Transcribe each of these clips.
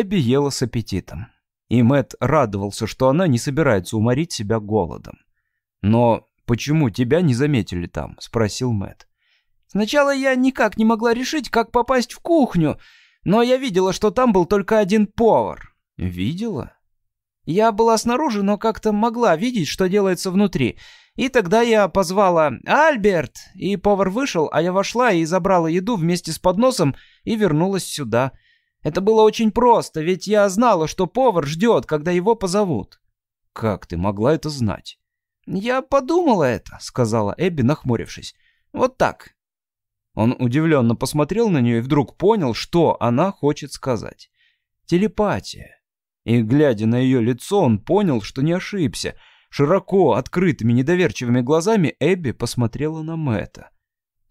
Эбби ела с аппетитом. И Мэт радовался, что она не собирается уморить себя голодом. «Но почему тебя не заметили там?» — спросил Мэт. «Сначала я никак не могла решить, как попасть в кухню, но я видела, что там был только один повар». «Видела?» Я была снаружи, но как-то могла видеть, что делается внутри. И тогда я позвала «Альберт!» И повар вышел, а я вошла и забрала еду вместе с подносом и вернулась сюда. Это было очень просто, ведь я знала, что повар ждет, когда его позовут. «Как ты могла это знать?» «Я подумала это», — сказала Эбби, нахмурившись. «Вот так». Он удивленно посмотрел на нее и вдруг понял, что она хочет сказать. «Телепатия». И, глядя на ее лицо, он понял, что не ошибся. Широко открытыми недоверчивыми глазами Эбби посмотрела на Мэтта.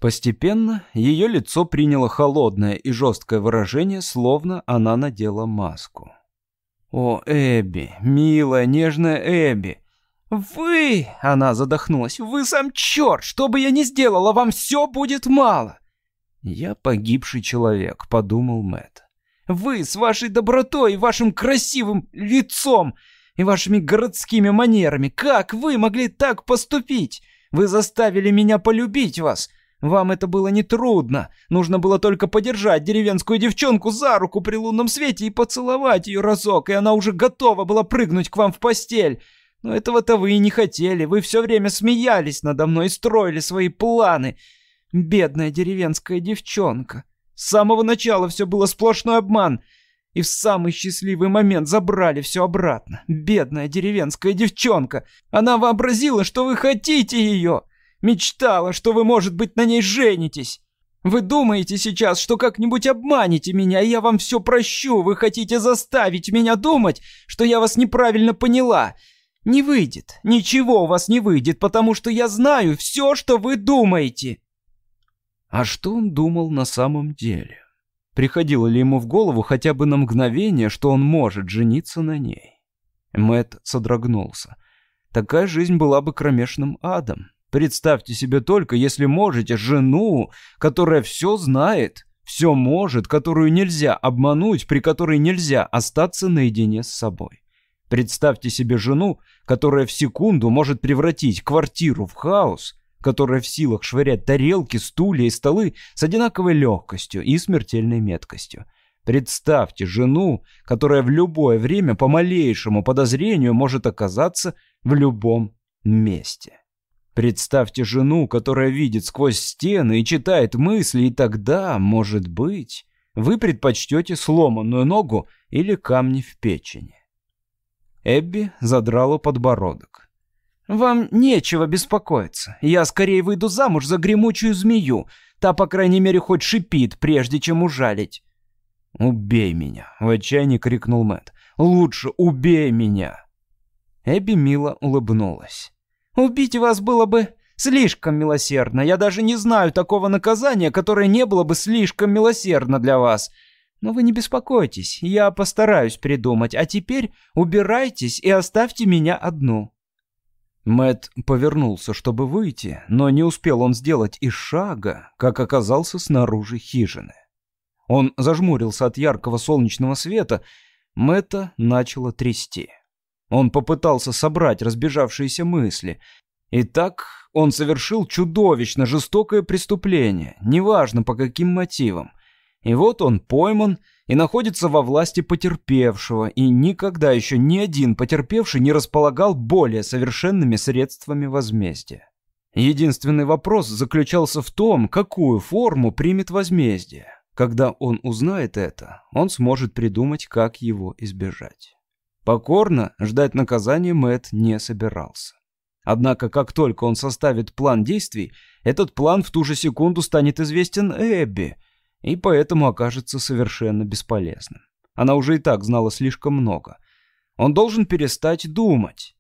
Постепенно ее лицо приняло холодное и жесткое выражение, словно она надела маску. «О, Эбби, милая, нежная Эбби!» «Вы!» — она задохнулась. «Вы сам черт! Что бы я ни сделала, вам все будет мало!» «Я погибший человек», — подумал Мэтт. Вы с вашей добротой и вашим красивым лицом и вашими городскими манерами, как вы могли так поступить? Вы заставили меня полюбить вас. Вам это было нетрудно. Нужно было только подержать деревенскую девчонку за руку при лунном свете и поцеловать ее разок, и она уже готова была прыгнуть к вам в постель. Но этого-то вы и не хотели. Вы все время смеялись надо мной и строили свои планы. Бедная деревенская девчонка. С самого начала все было сплошной обман. И в самый счастливый момент забрали все обратно. Бедная деревенская девчонка. Она вообразила, что вы хотите ее. Мечтала, что вы, может быть, на ней женитесь. Вы думаете сейчас, что как-нибудь обманете меня, и я вам все прощу. Вы хотите заставить меня думать, что я вас неправильно поняла. Не выйдет. Ничего у вас не выйдет, потому что я знаю все, что вы думаете. А что он думал на самом деле? Приходило ли ему в голову хотя бы на мгновение, что он может жениться на ней? Мэт содрогнулся. Такая жизнь была бы кромешным адом. Представьте себе только, если можете, жену, которая все знает, все может, которую нельзя обмануть, при которой нельзя остаться наедине с собой. Представьте себе жену, которая в секунду может превратить квартиру в хаос, которая в силах швырять тарелки, стулья и столы с одинаковой легкостью и смертельной меткостью. Представьте жену, которая в любое время по малейшему подозрению может оказаться в любом месте. Представьте жену, которая видит сквозь стены и читает мысли, и тогда, может быть, вы предпочтете сломанную ногу или камни в печени. Эбби задрала подбородок. «Вам нечего беспокоиться. Я скорее выйду замуж за гремучую змею. Та, по крайней мере, хоть шипит, прежде чем ужалить». «Убей меня!» — в отчаянии крикнул Мэт. «Лучше убей меня!» Эбби мило улыбнулась. «Убить вас было бы слишком милосердно. Я даже не знаю такого наказания, которое не было бы слишком милосердно для вас. Но вы не беспокойтесь, я постараюсь придумать. А теперь убирайтесь и оставьте меня одну». Мэт повернулся, чтобы выйти, но не успел он сделать и шага, как оказался снаружи хижины. Он зажмурился от яркого солнечного света, Мэтта начало трясти. Он попытался собрать разбежавшиеся мысли. И так он совершил чудовищно жестокое преступление, неважно по каким мотивам. И вот он пойман и находится во власти потерпевшего, и никогда еще ни один потерпевший не располагал более совершенными средствами возмездия. Единственный вопрос заключался в том, какую форму примет возмездие. Когда он узнает это, он сможет придумать, как его избежать. Покорно ждать наказания Мэт не собирался. Однако, как только он составит план действий, этот план в ту же секунду станет известен Эбби – и поэтому окажется совершенно бесполезным. Она уже и так знала слишком много. Он должен перестать думать.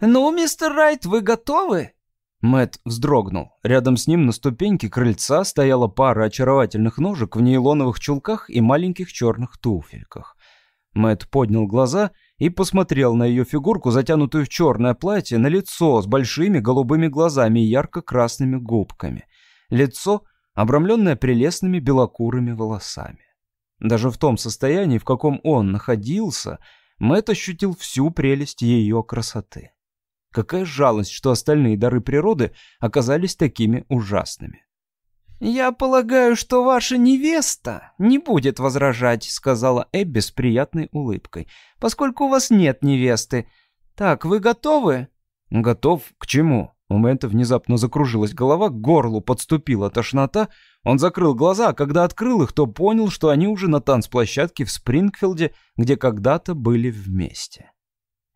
«Ну, мистер Райт, вы готовы?» Мэт вздрогнул. Рядом с ним на ступеньке крыльца стояла пара очаровательных ножек в нейлоновых чулках и маленьких черных туфельках. Мэт поднял глаза и посмотрел на ее фигурку, затянутую в черное платье, на лицо с большими голубыми глазами и ярко-красными губками. Лицо, обрамленная прелестными белокурыми волосами. Даже в том состоянии, в каком он находился, Мэтт ощутил всю прелесть ее красоты. Какая жалость, что остальные дары природы оказались такими ужасными. «Я полагаю, что ваша невеста не будет возражать», — сказала Эбби с приятной улыбкой, «поскольку у вас нет невесты. Так, вы готовы?» «Готов к чему?» У Мэтта внезапно закружилась голова, к горлу подступила тошнота. Он закрыл глаза, а когда открыл их, то понял, что они уже на танцплощадке в Спрингфилде, где когда-то были вместе.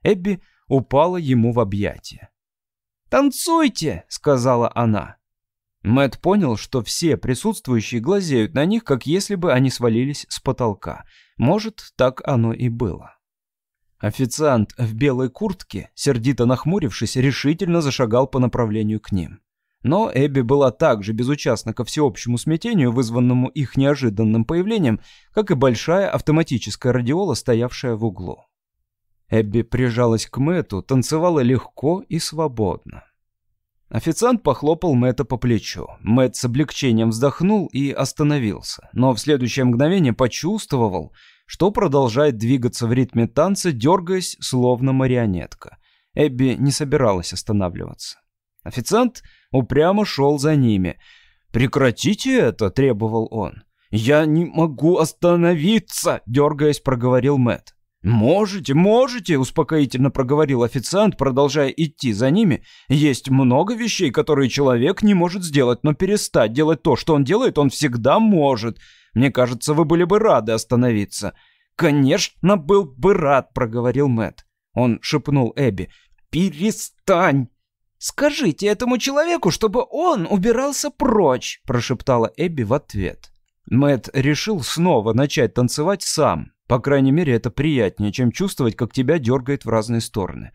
Эбби упала ему в объятия. «Танцуйте!» — сказала она. Мэт понял, что все присутствующие глазеют на них, как если бы они свалились с потолка. Может, так оно и было. Официант в белой куртке, сердито нахмурившись, решительно зашагал по направлению к ним. Но Эбби была так же безучастна ко всеобщему смятению, вызванному их неожиданным появлением, как и большая автоматическая радиола, стоявшая в углу. Эбби прижалась к Мэту, танцевала легко и свободно. Официант похлопал Мэтта по плечу. Мэтт с облегчением вздохнул и остановился, но в следующее мгновение почувствовал, что продолжает двигаться в ритме танца, дергаясь, словно марионетка. Эбби не собиралась останавливаться. Официант упрямо шел за ними. «Прекратите это!» — требовал он. «Я не могу остановиться!» — дергаясь, проговорил Мэтт. «Можете, можете», — успокоительно проговорил официант, продолжая идти за ними. «Есть много вещей, которые человек не может сделать, но перестать делать то, что он делает, он всегда может. Мне кажется, вы были бы рады остановиться». «Конечно, был бы рад», — проговорил Мэт. Он шепнул Эбби. «Перестань!» «Скажите этому человеку, чтобы он убирался прочь», — прошептала Эбби в ответ. Мэт решил снова начать танцевать сам, по крайней мере, это приятнее, чем чувствовать, как тебя дергает в разные стороны.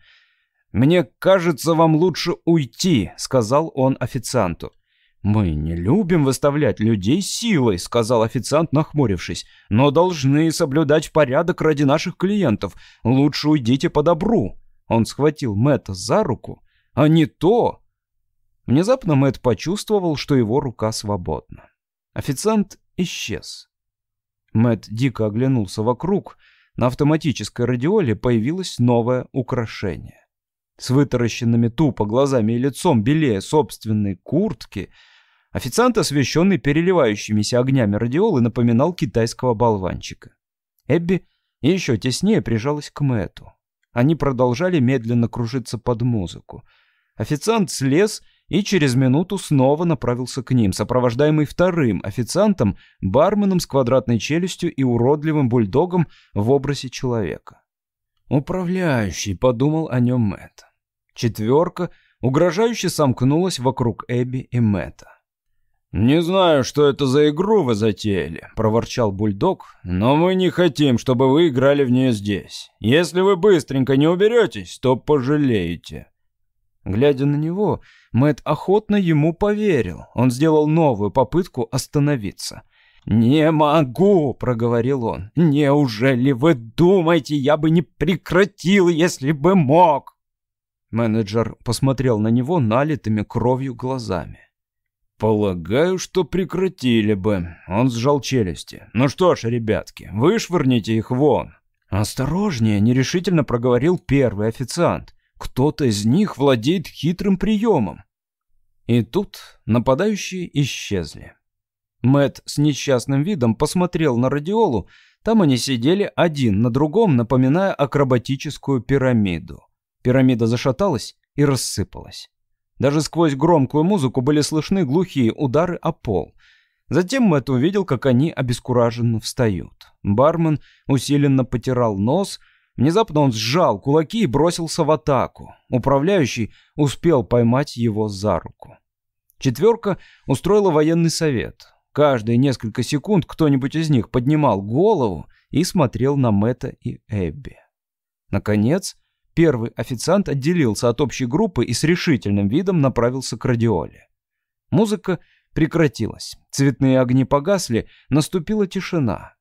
«Мне кажется, вам лучше уйти», — сказал он официанту. «Мы не любим выставлять людей силой», — сказал официант, нахмурившись. «Но должны соблюдать порядок ради наших клиентов. Лучше уйдите по добру». Он схватил Мэтта за руку. «А не то!» Внезапно Мэтт почувствовал, что его рука свободна. Официант исчез. Мэт дико оглянулся вокруг. На автоматической радиоле появилось новое украшение. С вытаращенными тупо глазами и лицом белее собственной куртки, официант, освещенный переливающимися огнями радиолы, напоминал китайского болванчика. Эбби еще теснее прижалась к Мэту. Они продолжали медленно кружиться под музыку. Официант слез и через минуту снова направился к ним, сопровождаемый вторым официантом, барменом с квадратной челюстью и уродливым бульдогом в образе человека. «Управляющий», — подумал о нем Мэтт. Четверка угрожающе сомкнулась вокруг Эбби и Мэтта. «Не знаю, что это за игру вы затеяли», — проворчал бульдог, «но мы не хотим, чтобы вы играли в нее здесь. Если вы быстренько не уберетесь, то пожалеете». Глядя на него, Мэт охотно ему поверил. Он сделал новую попытку остановиться. «Не могу!» — проговорил он. «Неужели вы думаете, я бы не прекратил, если бы мог?» Менеджер посмотрел на него налитыми кровью глазами. «Полагаю, что прекратили бы». Он сжал челюсти. «Ну что ж, ребятки, вышвырните их вон». «Осторожнее!» — нерешительно проговорил первый официант. Кто-то из них владеет хитрым приемом. И тут нападающие исчезли. Мэт с несчастным видом посмотрел на радиолу. Там они сидели один на другом, напоминая акробатическую пирамиду. Пирамида зашаталась и рассыпалась. Даже сквозь громкую музыку были слышны глухие удары о пол. Затем Мэт увидел, как они обескураженно встают. Бармен усиленно потирал нос — Внезапно он сжал кулаки и бросился в атаку. Управляющий успел поймать его за руку. Четверка устроила военный совет. Каждые несколько секунд кто-нибудь из них поднимал голову и смотрел на Мэтта и Эбби. Наконец, первый официант отделился от общей группы и с решительным видом направился к радиоле. Музыка прекратилась. Цветные огни погасли, наступила тишина.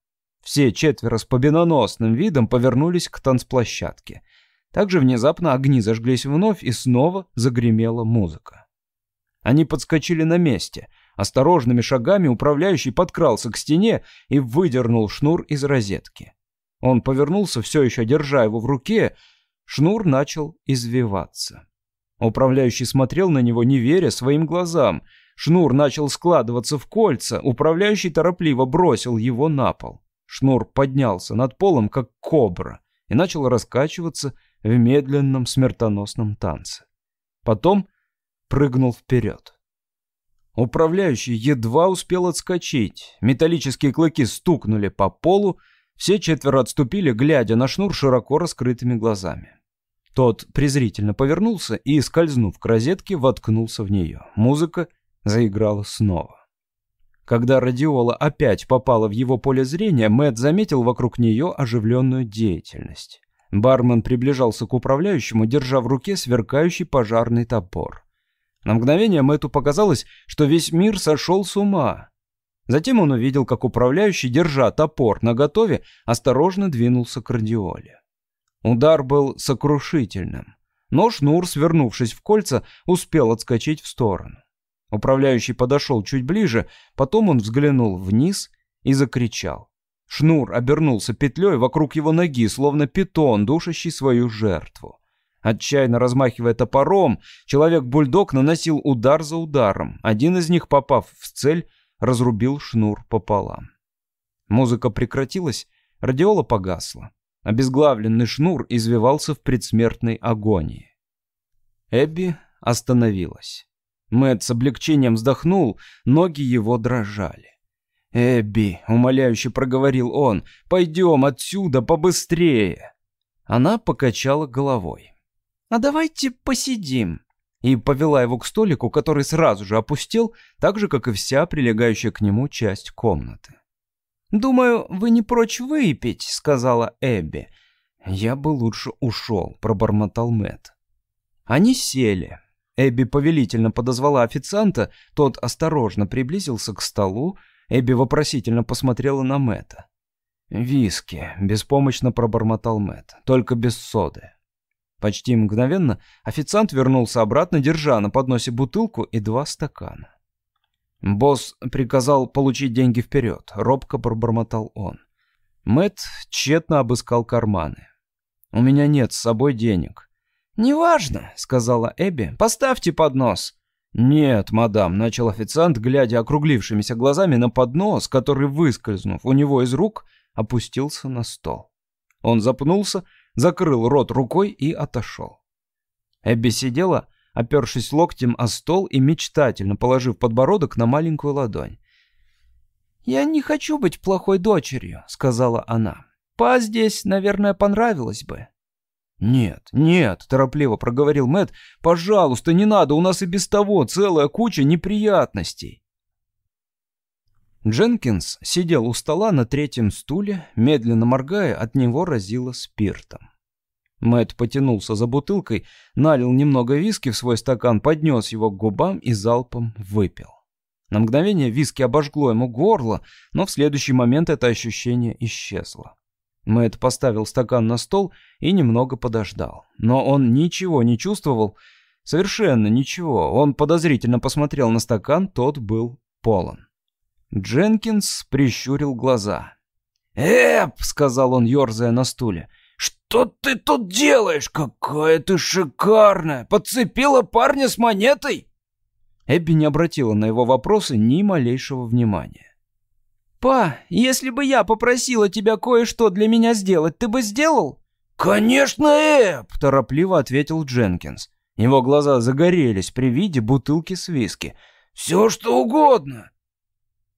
Все четверо с победоносным видом повернулись к танцплощадке. Также внезапно огни зажглись вновь, и снова загремела музыка. Они подскочили на месте. Осторожными шагами управляющий подкрался к стене и выдернул шнур из розетки. Он повернулся, все еще держа его в руке. Шнур начал извиваться. Управляющий смотрел на него, не веря своим глазам. Шнур начал складываться в кольца. Управляющий торопливо бросил его на пол. Шнур поднялся над полом, как кобра, и начал раскачиваться в медленном смертоносном танце. Потом прыгнул вперед. Управляющий едва успел отскочить. Металлические клыки стукнули по полу, все четверо отступили, глядя на шнур широко раскрытыми глазами. Тот презрительно повернулся и, скользнув к розетке, воткнулся в нее. Музыка заиграла снова. Когда радиола опять попала в его поле зрения, Мэтт заметил вокруг нее оживленную деятельность. Бармен приближался к управляющему, держа в руке сверкающий пожарный топор. На мгновение Мэтту показалось, что весь мир сошел с ума. Затем он увидел, как управляющий, держа топор наготове, осторожно двинулся к радиоле. Удар был сокрушительным, но шнур, свернувшись в кольца, успел отскочить в сторону. Управляющий подошел чуть ближе, потом он взглянул вниз и закричал. Шнур обернулся петлей вокруг его ноги, словно питон, душащий свою жертву. Отчаянно размахивая топором, человек-бульдог наносил удар за ударом. Один из них, попав в цель, разрубил шнур пополам. Музыка прекратилась, радиола погасла. Обезглавленный шнур извивался в предсмертной агонии. Эбби остановилась. Мэтт с облегчением вздохнул, ноги его дрожали. «Эбби», — умоляюще проговорил он, — «пойдем отсюда побыстрее». Она покачала головой. «А давайте посидим», и повела его к столику, который сразу же опустел, так же, как и вся прилегающая к нему часть комнаты. «Думаю, вы не прочь выпить», — сказала Эбби. «Я бы лучше ушел», — пробормотал Мэтт. Они сели. Эбби повелительно подозвала официанта, тот осторожно приблизился к столу, Эбби вопросительно посмотрела на Мэтта. «Виски», — беспомощно пробормотал Мэтт, — «только без соды». Почти мгновенно официант вернулся обратно, держа на подносе бутылку и два стакана. Босс приказал получить деньги вперед, робко пробормотал он. Мэт тщетно обыскал карманы. «У меня нет с собой денег». «Неважно», — сказала Эбби, — «поставьте поднос». «Нет, мадам», — начал официант, глядя округлившимися глазами на поднос, который, выскользнув у него из рук, опустился на стол. Он запнулся, закрыл рот рукой и отошел. Эбби сидела, опершись локтем о стол и мечтательно положив подбородок на маленькую ладонь. «Я не хочу быть плохой дочерью», — сказала она. «Па здесь, наверное, понравилось бы». «Нет, нет», — торопливо проговорил Мэт. «Пожалуйста, не надо, у нас и без того целая куча неприятностей». Дженкинс сидел у стола на третьем стуле, медленно моргая, от него разило спиртом. Мэт потянулся за бутылкой, налил немного виски в свой стакан, поднес его к губам и залпом выпил. На мгновение виски обожгло ему горло, но в следующий момент это ощущение исчезло. Мэт поставил стакан на стол и немного подождал. Но он ничего не чувствовал, совершенно ничего. Он подозрительно посмотрел на стакан, тот был полон. Дженкинс прищурил глаза. «Эп!» — сказал он, ерзая на стуле. «Что ты тут делаешь? Какая ты шикарная! Подцепила парня с монетой?» Эбби не обратила на его вопросы ни малейшего внимания. «Па, если бы я попросила тебя кое-что для меня сделать, ты бы сделал?» «Конечно, Эб!» — торопливо ответил Дженкинс. Его глаза загорелись при виде бутылки с виски. «Все, что угодно!»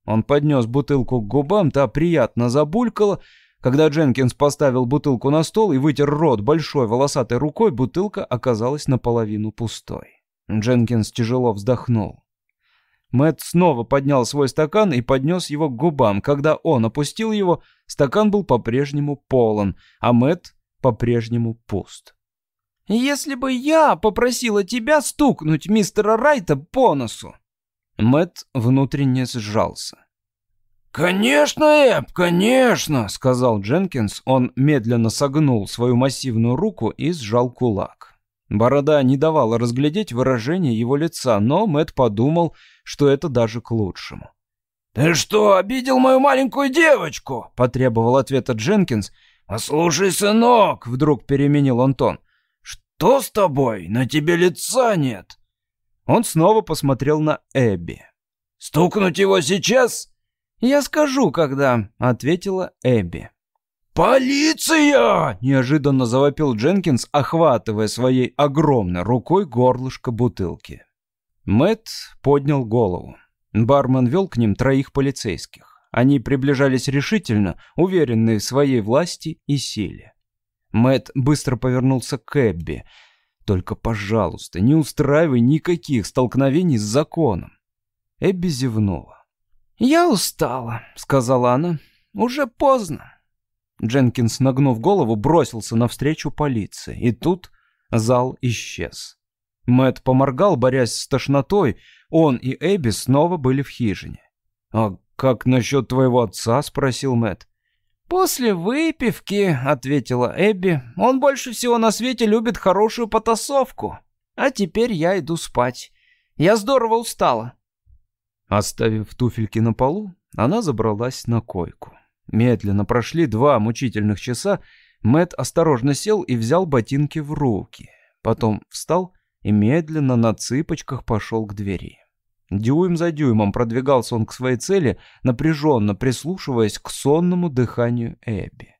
Он поднес бутылку к губам, та приятно забулькала. Когда Дженкинс поставил бутылку на стол и вытер рот большой волосатой рукой, бутылка оказалась наполовину пустой. Дженкинс тяжело вздохнул. Мэтт снова поднял свой стакан и поднес его к губам. Когда он опустил его, стакан был по-прежнему полон, а Мэтт по-прежнему пуст. «Если бы я попросила тебя стукнуть мистера Райта по носу, Мэт внутренне сжался. «Конечно, Эб, конечно!» — сказал Дженкинс. Он медленно согнул свою массивную руку и сжал кулак. Борода не давала разглядеть выражение его лица, но Мэт подумал, что это даже к лучшему. «Ты что, обидел мою маленькую девочку?» — потребовал ответа Дженкинс. «Послушай, сынок!» — вдруг переменил Антон. «Что с тобой? На тебе лица нет!» Он снова посмотрел на Эбби. «Стукнуть его сейчас?» «Я скажу, когда», — ответила Эбби. «Полиция!» — неожиданно завопил Дженкинс, охватывая своей огромной рукой горлышко бутылки. Мэт поднял голову. Бармен вел к ним троих полицейских. Они приближались решительно, уверенные в своей власти и силе. Мэт быстро повернулся к Эбби. «Только, пожалуйста, не устраивай никаких столкновений с законом». Эбби зевнула. «Я устала», — сказала она. «Уже поздно». Дженкинс, нагнув голову, бросился навстречу полиции, и тут зал исчез. Мэт поморгал, борясь с тошнотой. Он и Эбби снова были в хижине. «А как насчет твоего отца?» — спросил Мэт. «После выпивки», — ответила Эбби, — «он больше всего на свете любит хорошую потасовку. А теперь я иду спать. Я здорово устала». Оставив туфельки на полу, она забралась на койку. Медленно прошли два мучительных часа. Мэт осторожно сел и взял ботинки в руки. Потом встал и медленно на цыпочках пошел к двери. Дюйм за дюймом продвигался он к своей цели, напряженно прислушиваясь к сонному дыханию Эбби.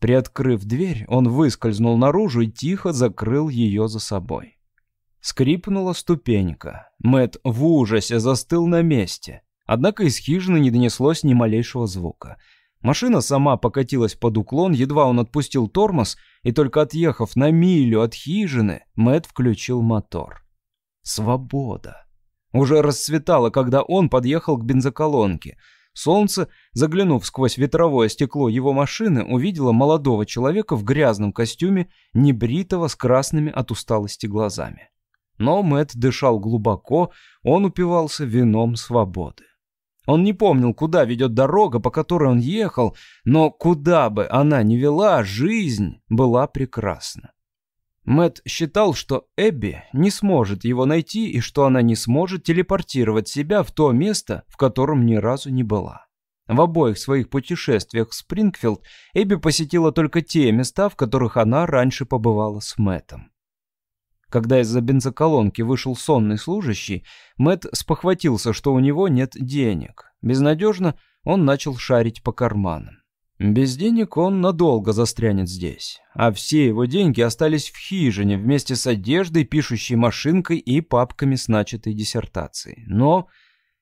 Приоткрыв дверь, он выскользнул наружу и тихо закрыл ее за собой. Скрипнула ступенька. Мэт в ужасе застыл на месте. Однако из хижины не донеслось ни малейшего звука. Машина сама покатилась под уклон, едва он отпустил тормоз, и только отъехав на милю от хижины, Мэт включил мотор. Свобода. Уже расцветало, когда он подъехал к бензоколонке. Солнце, заглянув сквозь ветровое стекло его машины, увидело молодого человека в грязном костюме, небритого с красными от усталости глазами. Но Мэт дышал глубоко, он упивался вином свободы. Он не помнил, куда ведет дорога, по которой он ехал, но куда бы она ни вела, жизнь была прекрасна. Мэт считал, что Эбби не сможет его найти и что она не сможет телепортировать себя в то место, в котором ни разу не была. В обоих своих путешествиях в Спрингфилд Эбби посетила только те места, в которых она раньше побывала с Мэтом. Когда из-за бензоколонки вышел сонный служащий, Мэт спохватился, что у него нет денег. Безнадежно он начал шарить по карманам. Без денег он надолго застрянет здесь, а все его деньги остались в хижине вместе с одеждой, пишущей машинкой и папками с начатой диссертацией. Но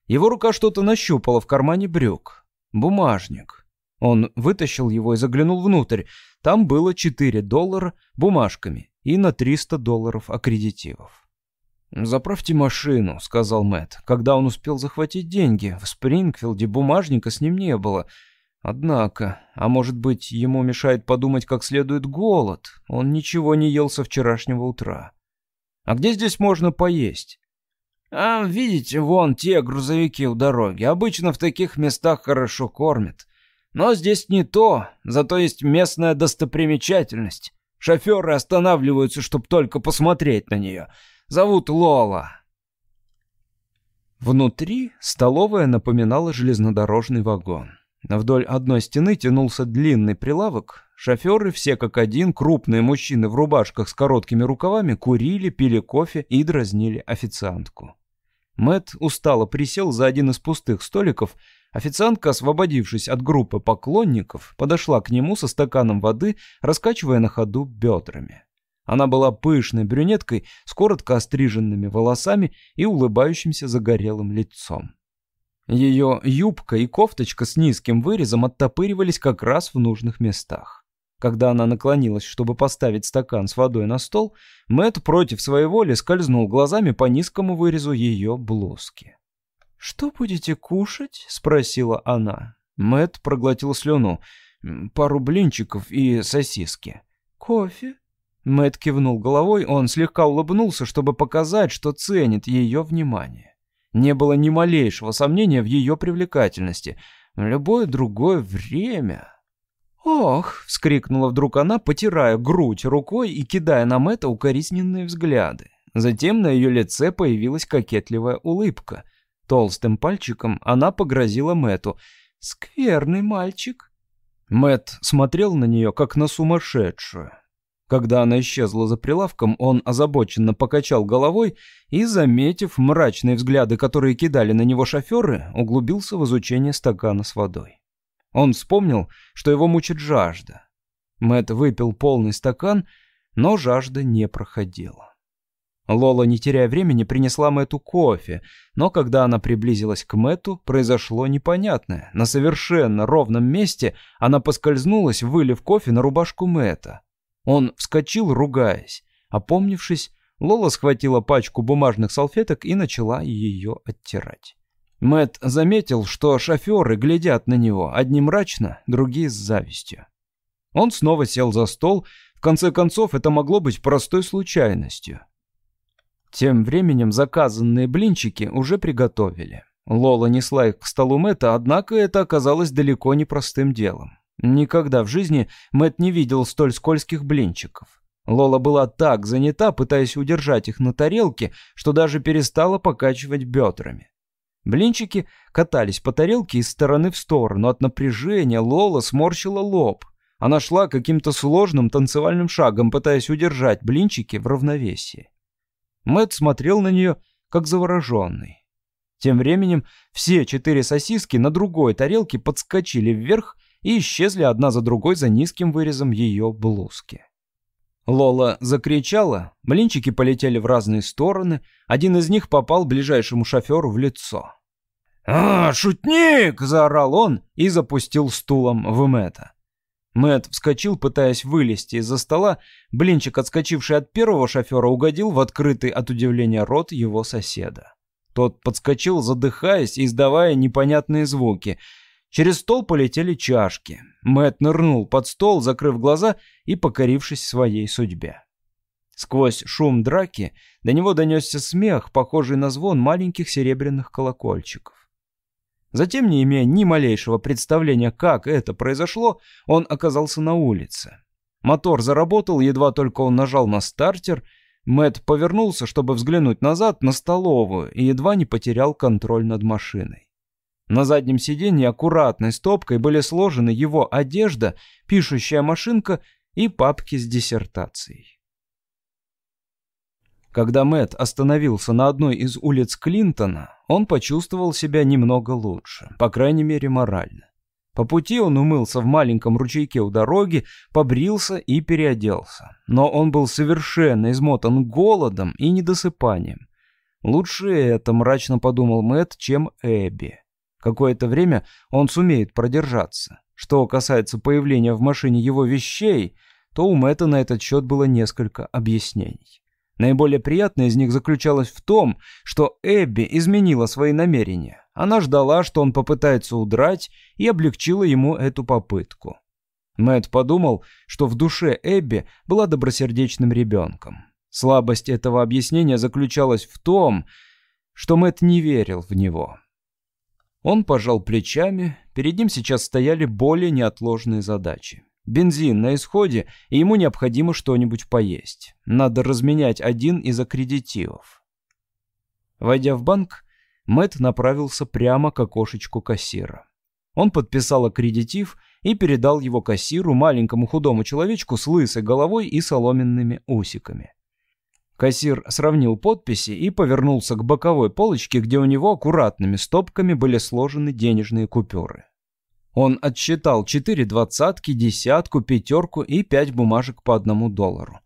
его рука что-то нащупала в кармане брюк. Бумажник. Он вытащил его и заглянул внутрь. Там было 4 доллара бумажками и на 300 долларов аккредитивов. «Заправьте машину», — сказал Мэт, когда он успел захватить деньги. В Спрингфилде бумажника с ним не было — Однако, а может быть, ему мешает подумать как следует голод? Он ничего не ел со вчерашнего утра. А где здесь можно поесть? А, видите, вон те грузовики у дороги. Обычно в таких местах хорошо кормят. Но здесь не то, зато есть местная достопримечательность. Шоферы останавливаются, чтобы только посмотреть на нее. Зовут Лола. Внутри столовая напоминала железнодорожный вагон. Вдоль одной стены тянулся длинный прилавок. Шоферы, все как один, крупные мужчины в рубашках с короткими рукавами, курили, пили кофе и дразнили официантку. Мэт устало присел за один из пустых столиков. Официантка, освободившись от группы поклонников, подошла к нему со стаканом воды, раскачивая на ходу бедрами. Она была пышной брюнеткой с коротко остриженными волосами и улыбающимся загорелым лицом. Ее юбка и кофточка с низким вырезом оттопыривались как раз в нужных местах. Когда она наклонилась, чтобы поставить стакан с водой на стол, Мэт против своей воли скользнул глазами по низкому вырезу ее блузки. «Что будете кушать?» — спросила она. Мэт проглотил слюну. «Пару блинчиков и сосиски». «Кофе?» Мэт кивнул головой, он слегка улыбнулся, чтобы показать, что ценит ее внимание. Не было ни малейшего сомнения в ее привлекательности. Любое другое время... «Ох!» — вскрикнула вдруг она, потирая грудь рукой и кидая на Мэтта укоризненные взгляды. Затем на ее лице появилась кокетливая улыбка. Толстым пальчиком она погрозила Мэтту. «Скверный мальчик». Мэтт смотрел на нее, как на сумасшедшую. Когда она исчезла за прилавком, он озабоченно покачал головой и, заметив мрачные взгляды, которые кидали на него шоферы, углубился в изучение стакана с водой. Он вспомнил, что его мучит жажда. Мэтт выпил полный стакан, но жажда не проходила. Лола, не теряя времени, принесла Мэтту кофе, но когда она приблизилась к Мэтту, произошло непонятное. На совершенно ровном месте она поскользнулась, вылив кофе на рубашку Мэтта. Он вскочил, ругаясь. Опомнившись, Лола схватила пачку бумажных салфеток и начала ее оттирать. Мэт заметил, что шоферы глядят на него, одни мрачно, другие с завистью. Он снова сел за стол, в конце концов это могло быть простой случайностью. Тем временем заказанные блинчики уже приготовили. Лола несла их к столу Мэтта, однако это оказалось далеко не простым делом. Никогда в жизни Мэт не видел столь скользких блинчиков. Лола была так занята, пытаясь удержать их на тарелке, что даже перестала покачивать бедрами. Блинчики катались по тарелке из стороны в сторону. От напряжения Лола сморщила лоб. Она шла каким-то сложным танцевальным шагом, пытаясь удержать блинчики в равновесии. Мэт смотрел на нее, как завороженный. Тем временем все четыре сосиски на другой тарелке подскочили вверх и исчезли одна за другой за низким вырезом ее блузки. Лола закричала, блинчики полетели в разные стороны, один из них попал ближайшему шоферу в лицо. «А, шутник!» — заорал он и запустил стулом в Мэтта. Мэт вскочил, пытаясь вылезти из-за стола. Блинчик, отскочивший от первого шофера, угодил в открытый от удивления рот его соседа. Тот подскочил, задыхаясь и издавая непонятные звуки — Через стол полетели чашки. Мэт нырнул под стол, закрыв глаза и покорившись своей судьбе. Сквозь шум драки до него донесся смех, похожий на звон маленьких серебряных колокольчиков. Затем, не имея ни малейшего представления, как это произошло, он оказался на улице. Мотор заработал, едва только он нажал на стартер. Мэт повернулся, чтобы взглянуть назад на столовую, и едва не потерял контроль над машиной. На заднем сиденье аккуратной стопкой были сложены его одежда, пишущая машинка и папки с диссертацией. Когда Мэт остановился на одной из улиц Клинтона, он почувствовал себя немного лучше, по крайней мере морально. По пути он умылся в маленьком ручейке у дороги, побрился и переоделся. Но он был совершенно измотан голодом и недосыпанием. Лучше это, мрачно подумал Мэт, чем Эбби. Какое-то время он сумеет продержаться. Что касается появления в машине его вещей, то у Мэтта на этот счет было несколько объяснений. Наиболее приятное из них заключалось в том, что Эбби изменила свои намерения. Она ждала, что он попытается удрать, и облегчила ему эту попытку. Мэтт подумал, что в душе Эбби была добросердечным ребенком. Слабость этого объяснения заключалась в том, что Мэтт не верил в него. Он пожал плечами, перед ним сейчас стояли более неотложные задачи. Бензин на исходе, и ему необходимо что-нибудь поесть. Надо разменять один из аккредитивов. Войдя в банк, Мэт направился прямо к окошечку кассира. Он подписал аккредитив и передал его кассиру, маленькому худому человечку с лысой головой и соломенными усиками. Кассир сравнил подписи и повернулся к боковой полочке, где у него аккуратными стопками были сложены денежные купюры. Он отсчитал четыре двадцатки, десятку, пятерку и пять бумажек по одному доллару.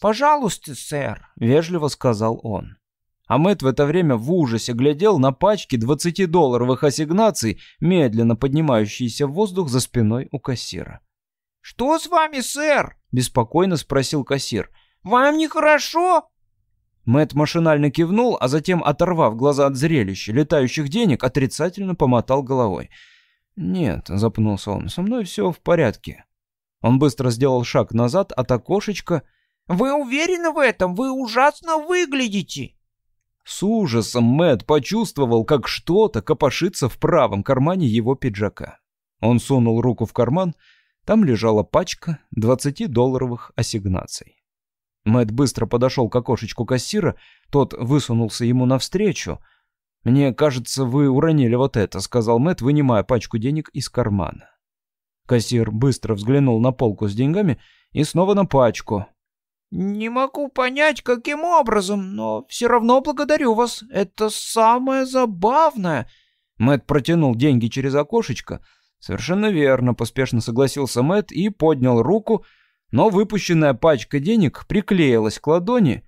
«Пожалуйста, сэр», — вежливо сказал он. А Мэтт в это время в ужасе глядел на пачки двадцатидолларовых ассигнаций, медленно поднимающиеся в воздух за спиной у кассира. «Что с вами, сэр?» — беспокойно спросил кассир. «Вам нехорошо?» Мэт машинально кивнул, а затем, оторвав глаза от зрелища летающих денег, отрицательно помотал головой. «Нет», — запнулся он, — «со мной все в порядке». Он быстро сделал шаг назад от окошечка. «Вы уверены в этом? Вы ужасно выглядите!» С ужасом Мэт почувствовал, как что-то копошится в правом кармане его пиджака. Он сунул руку в карман. Там лежала пачка 20-долларовых ассигнаций. Мэт быстро подошел к окошечку кассира, тот высунулся ему навстречу. «Мне кажется, вы уронили вот это», — сказал Мэт, вынимая пачку денег из кармана. Кассир быстро взглянул на полку с деньгами и снова на пачку. «Не могу понять, каким образом, но все равно благодарю вас. Это самое забавное». Мэт протянул деньги через окошечко. «Совершенно верно», — поспешно согласился Мэт и поднял руку, но выпущенная пачка денег приклеилась к ладони.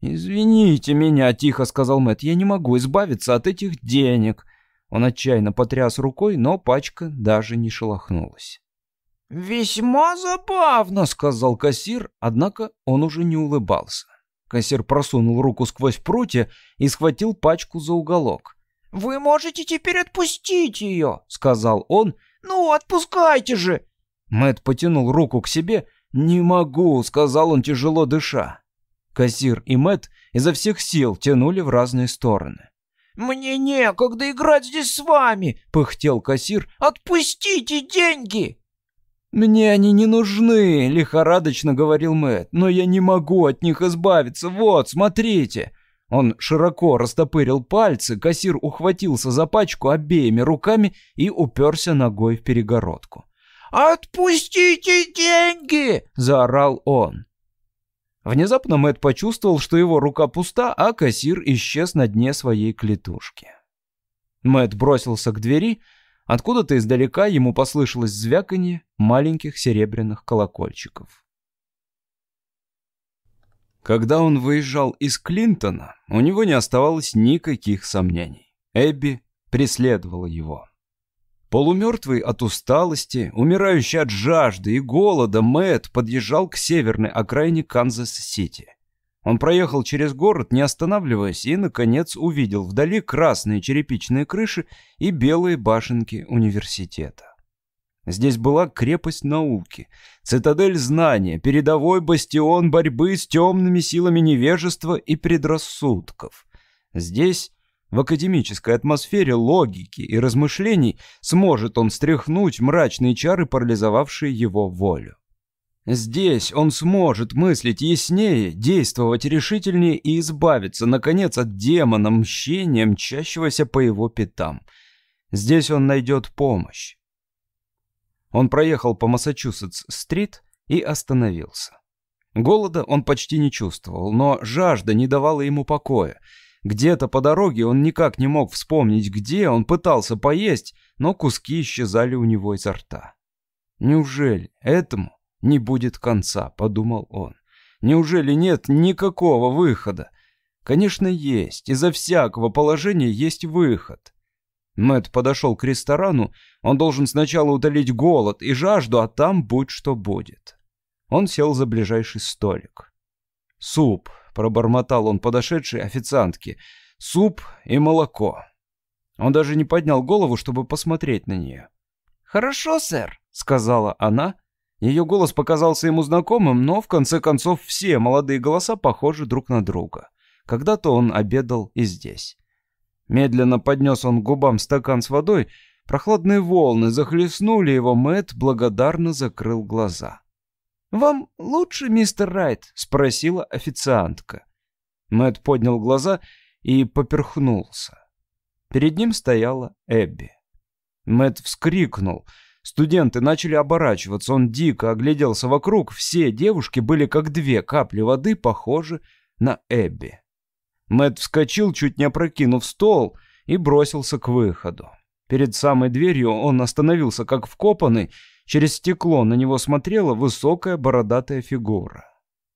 «Извините меня», — тихо сказал Мэт, — «я не могу избавиться от этих денег». Он отчаянно потряс рукой, но пачка даже не шелохнулась. «Весьма забавно», — сказал кассир, однако он уже не улыбался. Кассир просунул руку сквозь прутья и схватил пачку за уголок. «Вы можете теперь отпустить ее», — сказал он. «Ну, отпускайте же!» Мэт потянул руку к себе. «Не могу», — сказал он, тяжело дыша. Кассир и Мэт изо всех сил тянули в разные стороны. «Мне некогда играть здесь с вами», — пыхтел кассир. «Отпустите деньги!» «Мне они не нужны», — лихорадочно говорил Мэтт, «но я не могу от них избавиться. Вот, смотрите». Он широко растопырил пальцы, кассир ухватился за пачку обеими руками и уперся ногой в перегородку. «Отпустите деньги!» — заорал он. Внезапно Мэтт почувствовал, что его рука пуста, а кассир исчез на дне своей клетушки. Мэтт бросился к двери, Откуда-то издалека ему послышалось звяканье маленьких серебряных колокольчиков. Когда он выезжал из Клинтона, у него не оставалось никаких сомнений. Эбби преследовала его. Полумертвый от усталости, умирающий от жажды и голода, Мэтт подъезжал к северной окраине Канзас-Сити. Он проехал через город, не останавливаясь, и, наконец, увидел вдали красные черепичные крыши и белые башенки университета. Здесь была крепость науки, цитадель знания, передовой бастион борьбы с темными силами невежества и предрассудков. Здесь, в академической атмосфере логики и размышлений, сможет он стряхнуть мрачные чары, парализовавшие его волю. Здесь он сможет мыслить яснее, действовать решительнее и избавиться, наконец, от демона мщения, мчащегося по его пятам. Здесь он найдет помощь. Он проехал по Массачусетс-стрит и остановился. Голода он почти не чувствовал, но жажда не давала ему покоя. Где-то по дороге он никак не мог вспомнить, где он пытался поесть, но куски исчезали у него изо рта. Неужели этому не будет конца, подумал он. Неужели нет никакого выхода? Конечно, есть. Из-за всякого положения есть выход. Мэт подошел к ресторану. Он должен сначала утолить голод и жажду, а там будь что будет. Он сел за ближайший столик. «Суп», — пробормотал он подошедшей официантке. «Суп и молоко». Он даже не поднял голову, чтобы посмотреть на нее. «Хорошо, сэр», — сказала она, — ее голос показался ему знакомым, но в конце концов все молодые голоса похожи друг на друга. Когда-то он обедал и здесь. Медленно поднес он к губам стакан с водой, прохладные волны захлестнули его, Мэт благодарно закрыл глаза. «Вам лучше, мистер Райт?» — спросила официантка. Мэт поднял глаза и поперхнулся. Перед ним стояла Эбби. Мэт вскрикнул — Студенты начали оборачиваться, он дико огляделся вокруг, все девушки были как две капли воды, похожи на Эбби. Мэт вскочил, чуть не опрокинув стол, и бросился к выходу. Перед самой дверью он остановился как вкопанный, через стекло на него смотрела высокая бородатая фигура.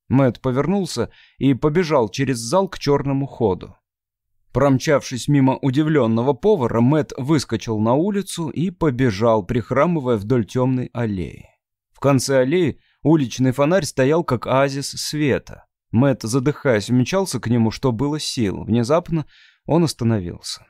Мэт повернулся и побежал через зал к черному ходу. Промчавшись мимо удивленного повара, Мэт выскочил на улицу и побежал, прихрамывая вдоль темной аллеи. В конце аллеи уличный фонарь стоял как оазис света. Мэт, задыхаясь, умчался к нему, что было сил. Внезапно он остановился.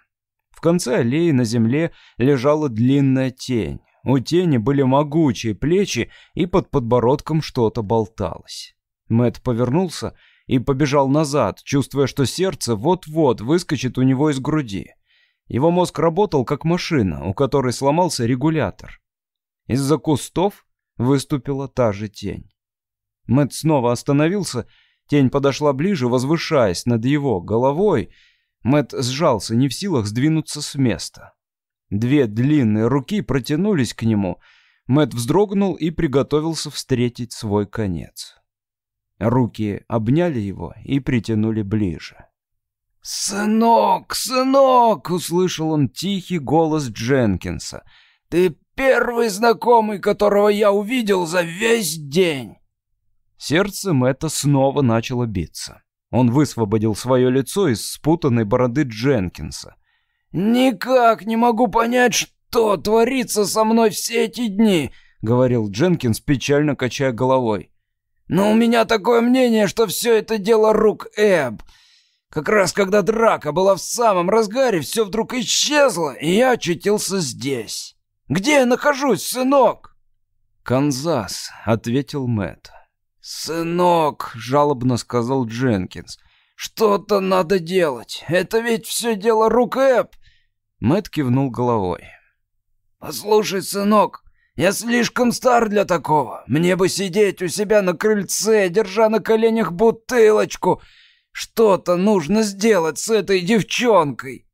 В конце аллеи на земле лежала длинная тень. У тени были могучие плечи, и под подбородком что-то болталось. Мэт повернулся и побежал назад, чувствуя, что сердце вот-вот выскочит у него из груди. Его мозг работал как машина, у которой сломался регулятор. Из-за кустов выступила та же тень. Мэтт снова остановился, тень подошла ближе, возвышаясь над его головой. Мэтт сжался, не в силах сдвинуться с места. Две длинные руки протянулись к нему. Мэтт вздрогнул и приготовился встретить свой конец. Руки обняли его и притянули ближе. «Сынок, сынок!» — услышал он тихий голос Дженкинса. «Ты первый знакомый, которого я увидел за весь день!» Сердце Мэтта снова начало биться. Он высвободил свое лицо из спутанной бороды Дженкинса. «Никак не могу понять, что творится со мной все эти дни», — говорил Дженкинс, печально качая головой. «Но у меня такое мнение, что все это дело рук Эб. Как раз когда драка была в самом разгаре, все вдруг исчезло, и я очутился здесь. Где я нахожусь, сынок?» «Канзас», — ответил Мэтт. «Сынок», — жалобно сказал Дженкинс, — «что-то надо делать. Это ведь все дело рук Эб». Мэтт кивнул головой. «Послушай, сынок, я слишком стар для такого. Мне бы сидеть у себя на крыльце, держа на коленях бутылочку. Что-то нужно сделать с этой девчонкой».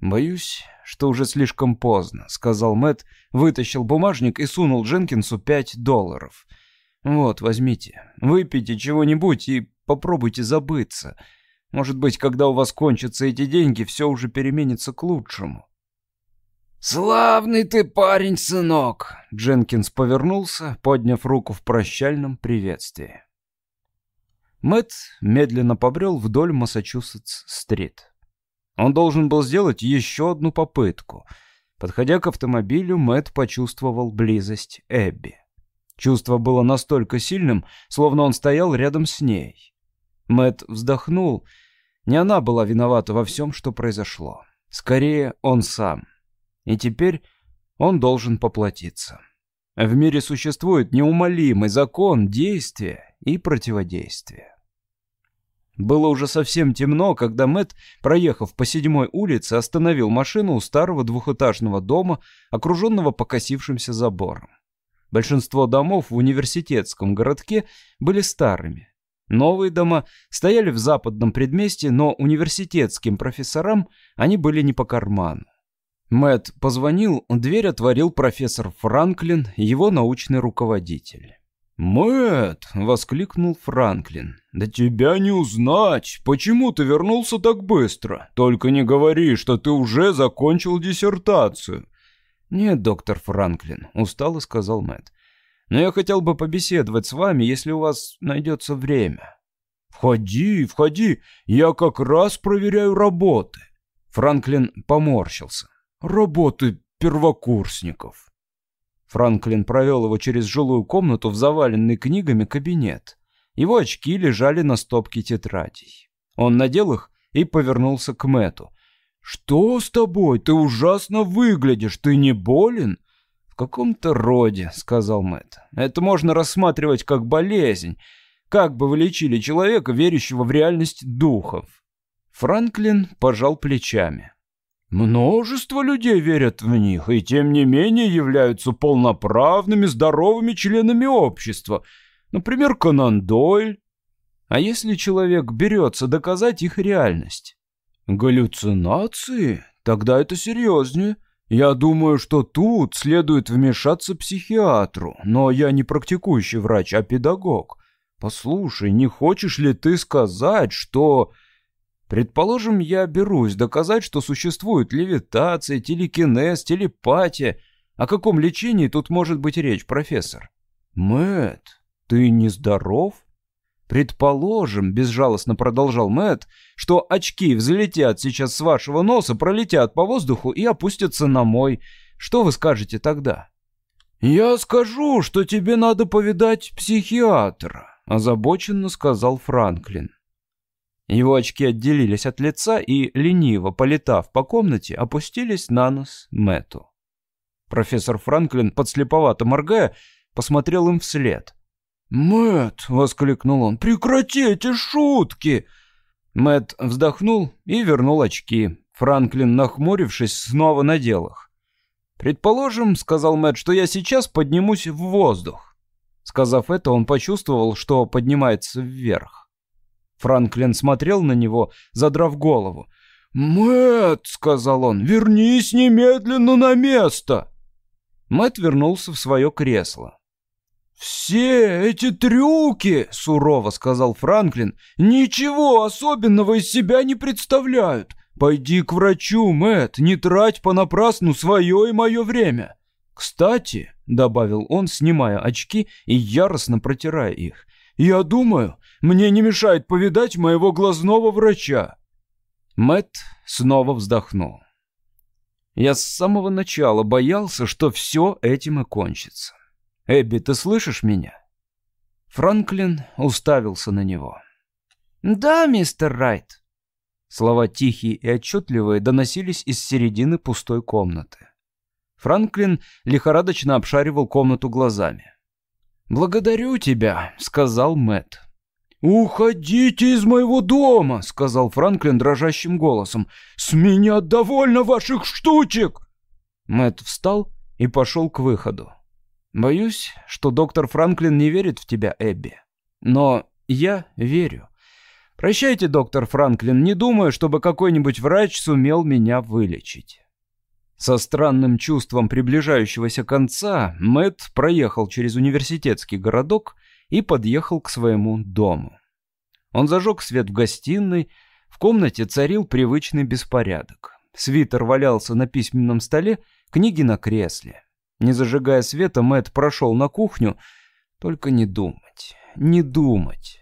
«Боюсь, что уже слишком поздно», — сказал Мэтт, вытащил бумажник и сунул Дженкинсу пять долларов — вот, возьмите, выпейте чего-нибудь и попробуйте забыться. Может быть, когда у вас кончатся эти деньги, все уже переменится к лучшему. «Славный ты парень, сынок!» Дженкинс повернулся, подняв руку в прощальном приветствии. Мэтт медленно побрел вдоль Массачусетс-стрит. Он должен был сделать еще одну попытку. Подходя к автомобилю, Мэтт почувствовал близость Эбби. Чувство было настолько сильным, словно он стоял рядом с ней. Мэт вздохнул. Не она была виновата во всем, что произошло. Скорее, он сам. И теперь он должен поплатиться. В мире существует неумолимый закон действия и противодействия. Было уже совсем темно, когда Мэт, проехав по седьмой улице, остановил машину у старого двухэтажного дома, окруженного покосившимся забором. Большинство домов в университетском городке были старыми. Новые дома стояли в западном предместе, но университетским профессорам они были не по карману. Мэт позвонил, дверь отворил профессор Франклин, его научный руководитель. Мэт, воскликнул Франклин. «Да тебя не узнать! Почему ты вернулся так быстро? Только не говори, что ты уже закончил диссертацию!» «Нет, доктор Франклин», — устало сказал Мэтт. «Но я хотел бы побеседовать с вами, если у вас найдется время». «Входи, входи, я как раз проверяю работы». Франклин поморщился. «Работы первокурсников». Франклин провел его через жилую комнату в заваленный книгами кабинет. Его очки лежали на стопке тетрадей. Он надел их и повернулся к Мэту. «Что с тобой? Ты ужасно выглядишь. Ты не болен?» «В каком-то роде», — сказал Мэтт. «Это можно рассматривать как болезнь. Как бы вы лечили человека, верящего в реальность духов?» Франклин пожал плечами. «Множество людей верят в них, и тем не менее являются полноправными, здоровыми членами общества. Например, Конан Дойль. А если человек берется доказать их реальность?» Галлюцинации? Тогда это серьезнее. Я думаю, что тут следует вмешаться психиатру, но я не практикующий врач, а педагог. Послушай, не хочешь ли ты сказать, что... Предположим, я берусь доказать, что существует левитация, телекинез, телепатия. О каком лечении тут может быть речь, профессор? Мэт, ты нездоров? Предположим, безжалостно продолжал Мэт, что очки взлетят сейчас с вашего носа, пролетят по воздуху и опустятся на мой. Что вы скажете тогда? Я скажу, что тебе надо повидать психиатра, озабоченно сказал Франклин. Его очки отделились от лица и, лениво полетав по комнате, опустились на нос Мэту. Профессор Франклин, подслеповато моргая, посмотрел им вслед — Мэт, воскликнул он, прекрати эти шутки. Мэт вздохнул и вернул очки. Франклин, нахмурившись, снова надел их. Предположим, сказал Мэт, что я сейчас поднимусь в воздух. Сказав это, он почувствовал, что поднимается вверх. Франклин смотрел на него, задрав голову. Мэт, сказал он, — «вернись немедленно на место!» Мэт вернулся в свое кресло. «Все эти трюки, — сурово сказал Франклин, — ничего особенного из себя не представляют. Пойди к врачу, Мэт, не трать понапрасну свое и мое время. Кстати, — добавил он, снимая очки и яростно протирая их, — я думаю, мне не мешает повидать моего глазного врача. Мэт снова вздохнул. Я с самого начала боялся, что все этим и кончится. Эбби, ты слышишь меня? Франклин уставился на него. «Да, мистер Райт». Слова тихие и отчетливые доносились из середины пустой комнаты. Франклин лихорадочно обшаривал комнату глазами. «Благодарю тебя», — сказал Мэт. «Уходите из моего дома», — сказал Франклин дрожащим голосом. «С меня довольно ваших штучек!» Мэт встал и пошел к выходу. «Боюсь, что доктор Франклин не верит в тебя, Эбби. Но я верю. Прощайте, доктор Франклин, не думаю, чтобы какой-нибудь врач сумел меня вылечить». Со странным чувством приближающегося конца Мэт проехал через университетский городок и подъехал к своему дому. Он зажег свет в гостиной, в комнате царил привычный беспорядок. Свитер валялся на письменном столе, книги на кресле. Не зажигая света, Мэт прошел на кухню. Только не думать, не думать.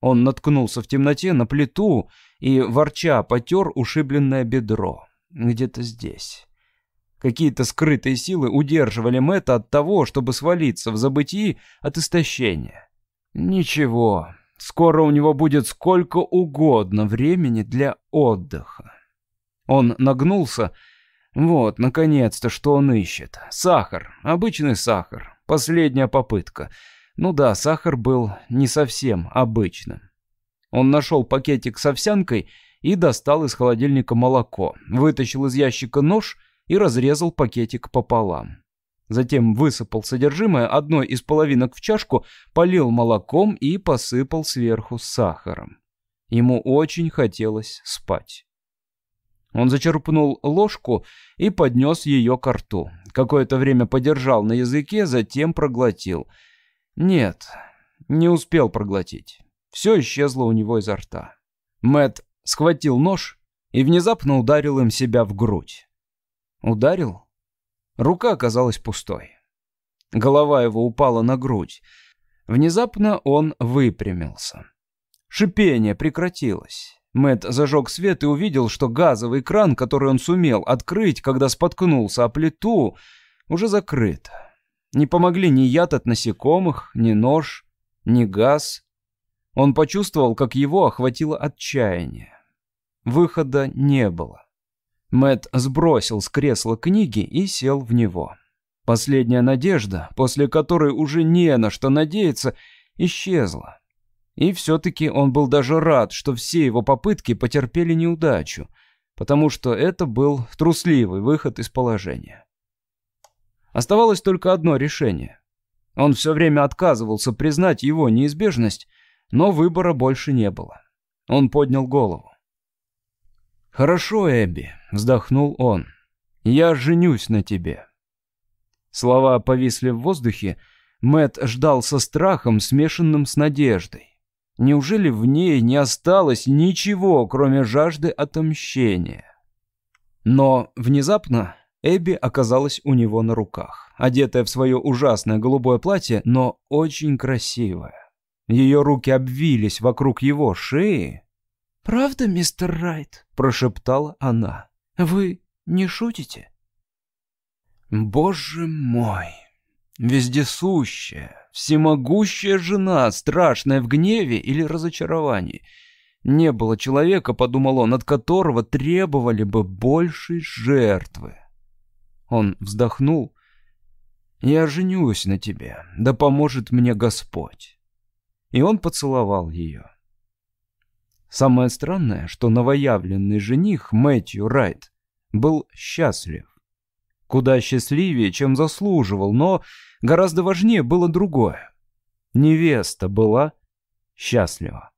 Он наткнулся в темноте на плиту и, ворча, потер ушибленное бедро. Где-то здесь. Какие-то скрытые силы удерживали Мэтта от того, чтобы свалиться в забытии от истощения. Ничего, скоро у него будет сколько угодно времени для отдыха. Он нагнулся. Вот, наконец-то, что он ищет. Сахар, обычный сахар, последняя попытка. Ну да, сахар был не совсем обычным. Он нашел пакетик с овсянкой и достал из холодильника молоко, вытащил из ящика нож — и разрезал пакетик пополам. Затем высыпал содержимое одной из половинок в чашку, полил молоком и посыпал сверху сахаром. Ему очень хотелось спать. Он зачерпнул ложку и поднес ее к рту. Какое-то время подержал на языке, затем проглотил. Нет, не успел проглотить. Все исчезло у него изо рта. Мэт схватил нож и внезапно ударил им себя в грудь. Ударил? Рука оказалась пустой. Голова его упала на грудь. Внезапно он выпрямился. Шипение прекратилось. Мэт зажег свет и увидел, что газовый кран, который он сумел открыть, когда споткнулся о плиту, уже закрыт. Не помогли ни яд от насекомых, ни нож, ни газ. Он почувствовал, как его охватило отчаяние. Выхода не было. Мэт сбросил с кресла книги и сел в него. Последняя надежда, после которой уже не на что надеяться, исчезла. И все-таки он был даже рад, что все его попытки потерпели неудачу, потому что это был трусливый выход из положения. Оставалось только одно решение. Он все время отказывался признать его неизбежность, но выбора больше не было. Он поднял голову. «Хорошо, Эбби», — вздохнул он. «Я женюсь на тебе». Слова повисли в воздухе. Мэт ждал со страхом, смешанным с надеждой. Неужели в ней не осталось ничего, кроме жажды отомщения? Но внезапно Эбби оказалась у него на руках, одетая в свое ужасное голубое платье, но очень красивое. Ее руки обвились вокруг его шеи, «Правда, мистер Райт?» — прошептала она. «Вы не шутите?» «Боже мой! Вездесущая, всемогущая жена, страшная в гневе или разочаровании. Не было человека, — подумал он, — от которого требовали бы большей жертвы». Он вздохнул. «Я женюсь на тебе, да поможет мне Господь». И он поцеловал ее. Самое странное, что новоявленный жених Мэтью Райт был счастлив. Куда счастливее, чем заслуживал, но гораздо важнее было другое. Невеста была счастлива.